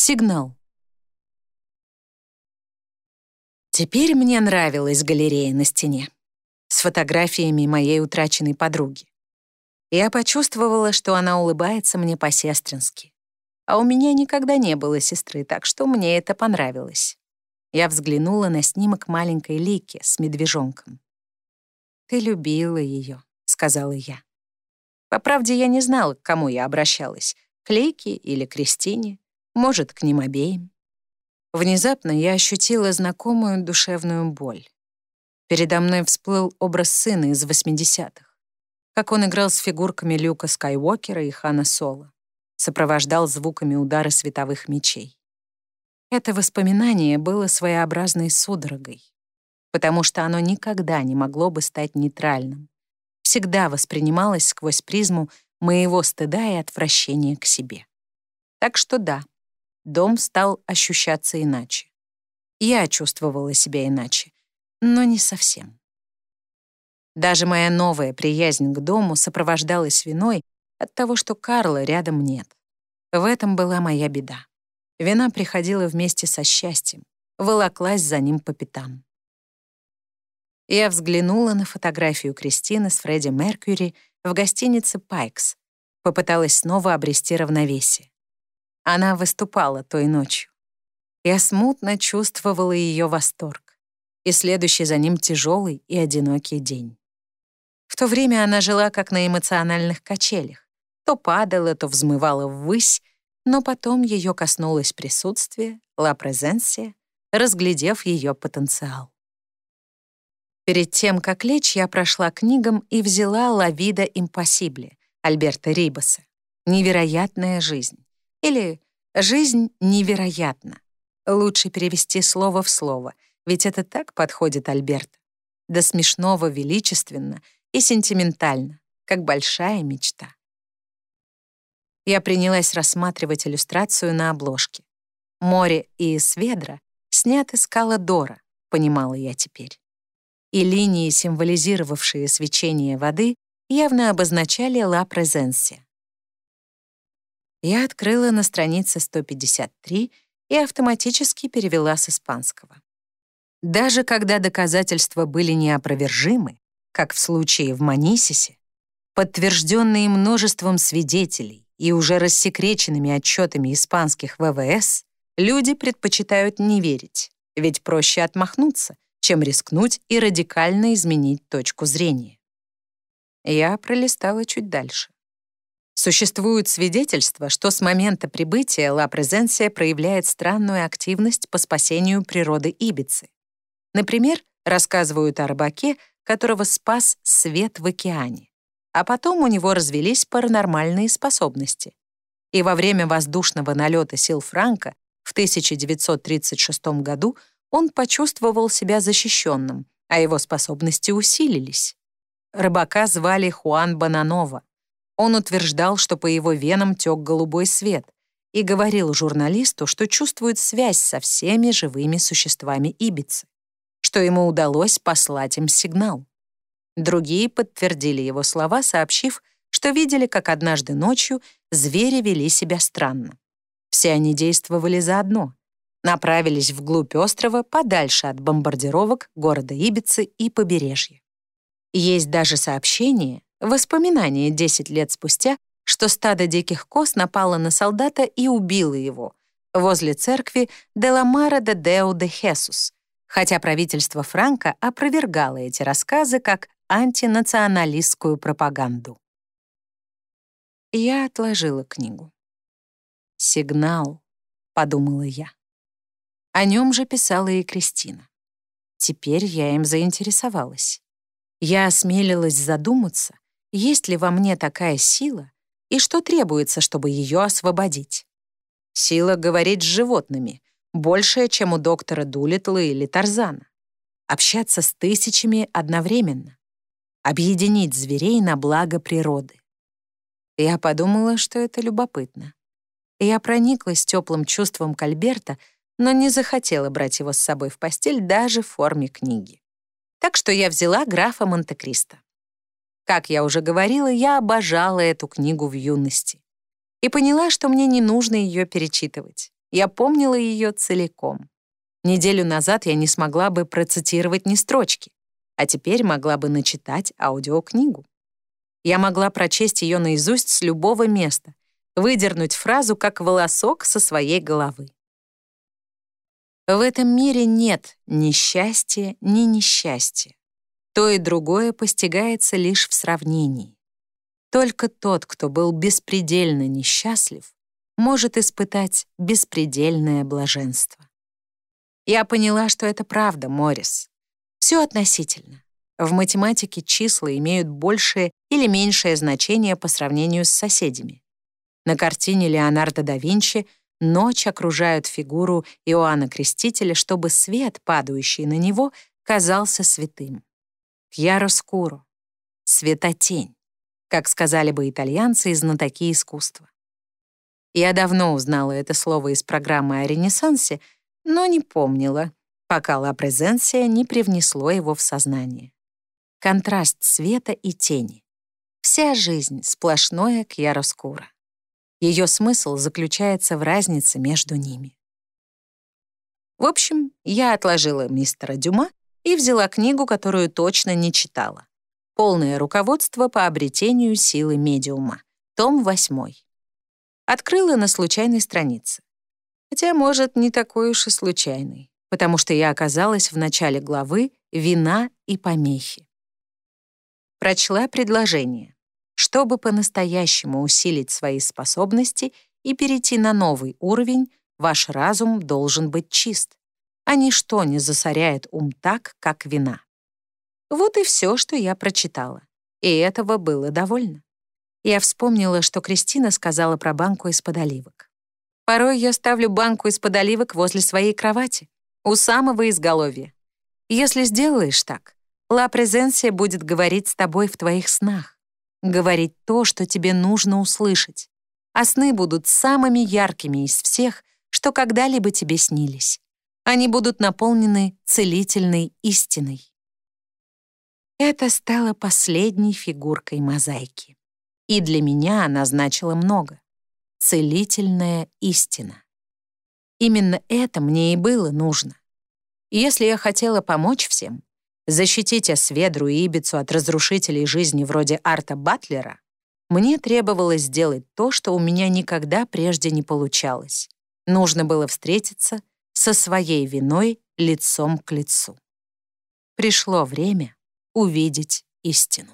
Сигнал. Теперь мне нравилась галерея на стене с фотографиями моей утраченной подруги. Я почувствовала, что она улыбается мне по-сестрински. А у меня никогда не было сестры, так что мне это понравилось. Я взглянула на снимок маленькой Лики с медвежонком. «Ты любила ее», — сказала я. По правде, я не знала, к кому я обращалась — к Лике или Кристине, может, к ним обеим. Внезапно я ощутила знакомую душевную боль. Передо мной всплыл образ сына из 80-х как он играл с фигурками Люка Скайуокера и Хана Соло, сопровождал звуками удара световых мечей. Это воспоминание было своеобразной судорогой, потому что оно никогда не могло бы стать нейтральным, всегда воспринималось сквозь призму моего стыда и отвращения к себе. Так что да, дом стал ощущаться иначе. Я чувствовала себя иначе, но не совсем. Даже моя новая приязнь к дому сопровождалась виной от того, что Карла рядом нет. В этом была моя беда. Вина приходила вместе со счастьем, волоклась за ним по пятам. Я взглянула на фотографию Кристины с Фредди Меркьюри в гостинице «Пайкс», попыталась снова обрести равновесие. Она выступала той ночью. Я смутно чувствовала ее восторг и следующий за ним тяжелый и одинокий день. В то время она жила как на эмоциональных качелях. То падала, то взмывала ввысь, но потом ее коснулось присутствие, ла презенсия, разглядев ее потенциал. Перед тем, как лечь, я прошла книгам и взяла «Ла вида импосибле» Альберта Рибаса «Невероятная жизнь» или «Жизнь невероятна». Лучше перевести слово в слово, ведь это так подходит Альберт. До смешного величественно — и сентиментально, как большая мечта. Я принялась рассматривать иллюстрацию на обложке. Море и Сведра сняты с Каладора, понимала я теперь. И линии, символизировавшие свечение воды, явно обозначали «ла презенсия». Я открыла на странице 153 и автоматически перевела с испанского. Даже когда доказательства были неопровержимы, как в случае в Манисисе, подтвержденные множеством свидетелей и уже рассекреченными отчетами испанских ВВС, люди предпочитают не верить, ведь проще отмахнуться, чем рискнуть и радикально изменить точку зрения. Я пролистала чуть дальше. Существуют свидетельства, что с момента прибытия Ла Презенсия проявляет странную активность по спасению природы Ибицы. Например, рассказывают о рыбаке, которого спас свет в океане. А потом у него развелись паранормальные способности. И во время воздушного налета сил Франка в 1936 году он почувствовал себя защищенным, а его способности усилились. Рыбака звали Хуан Бананова. Он утверждал, что по его венам тек голубой свет, и говорил журналисту, что чувствует связь со всеми живыми существами Ибицы что ему удалось послать им сигнал. Другие подтвердили его слова, сообщив, что видели, как однажды ночью звери вели себя странно. Все они действовали заодно, направились вглубь острова, подальше от бомбардировок города Ибицы и побережья. Есть даже сообщение, воспоминание 10 лет спустя, что стадо диких коз напало на солдата и убило его возле церкви Деламара де Део де Хесус, хотя правительство Франка опровергало эти рассказы как антинационалистскую пропаганду. Я отложила книгу. «Сигнал», — подумала я. О нем же писала и Кристина. Теперь я им заинтересовалась. Я осмелилась задуматься, есть ли во мне такая сила и что требуется, чтобы ее освободить. Сила говорить с животными, большая, чем у доктора Дулитла или Тарзана. Общаться с тысячами одновременно. Объединить зверей на благо природы. Я подумала, что это любопытно. Я прониклась теплым чувством Кальберта, но не захотела брать его с собой в постель даже в форме книги. Так что я взяла графа Монте-Кристо. Как я уже говорила, я обожала эту книгу в юности и поняла, что мне не нужно ее перечитывать. Я помнила ее целиком. Неделю назад я не смогла бы процитировать ни строчки, а теперь могла бы начитать аудиокнигу. Я могла прочесть ее наизусть с любого места, выдернуть фразу как волосок со своей головы. В этом мире нет ни счастья, ни несчастья. То и другое постигается лишь в сравнении. Только тот, кто был беспредельно несчастлив, может испытать беспредельное блаженство. Я поняла, что это правда, Моррис. Все относительно. В математике числа имеют большее или меньшее значение по сравнению с соседями. На картине Леонардо да Винчи ночь окружает фигуру Иоанна Крестителя, чтобы свет, падающий на него, казался святым. Кьяроскуро — светотень, как сказали бы итальянцы и знатоки искусства. Я давно узнала это слово из программы о Ренессансе, но не помнила, пока Ла Презенсия не привнесло его в сознание. Контраст света и тени. Вся жизнь — сплошное кьяроскуро. Ее смысл заключается в разнице между ними. В общем, я отложила мистера Дюма и взяла книгу, которую точно не читала. Полное руководство по обретению силы медиума. Том 8. Открыла на случайной странице. Хотя, может, не такой уж и случайный, потому что я оказалась в начале главы «Вина и помехи». Прочла предложение. Чтобы по-настоящему усилить свои способности и перейти на новый уровень, ваш разум должен быть чист а ничто не засоряет ум так, как вина. Вот и все, что я прочитала. И этого было довольно. Я вспомнила, что Кристина сказала про банку из-под оливок. Порой я ставлю банку из-под оливок возле своей кровати, у самого изголовья. Если сделаешь так, Ла Презенсия будет говорить с тобой в твоих снах, говорить то, что тебе нужно услышать, а сны будут самыми яркими из всех, что когда-либо тебе снились. Они будут наполнены целительной истиной. Это стало последней фигуркой мозаики. И для меня она значила много. Целительная истина. Именно это мне и было нужно. если я хотела помочь всем, защитить Осведру и Ибицу от разрушителей жизни вроде Арта Батлера, мне требовалось сделать то, что у меня никогда прежде не получалось. Нужно было встретиться со своей виной лицом к лицу. Пришло время увидеть истину.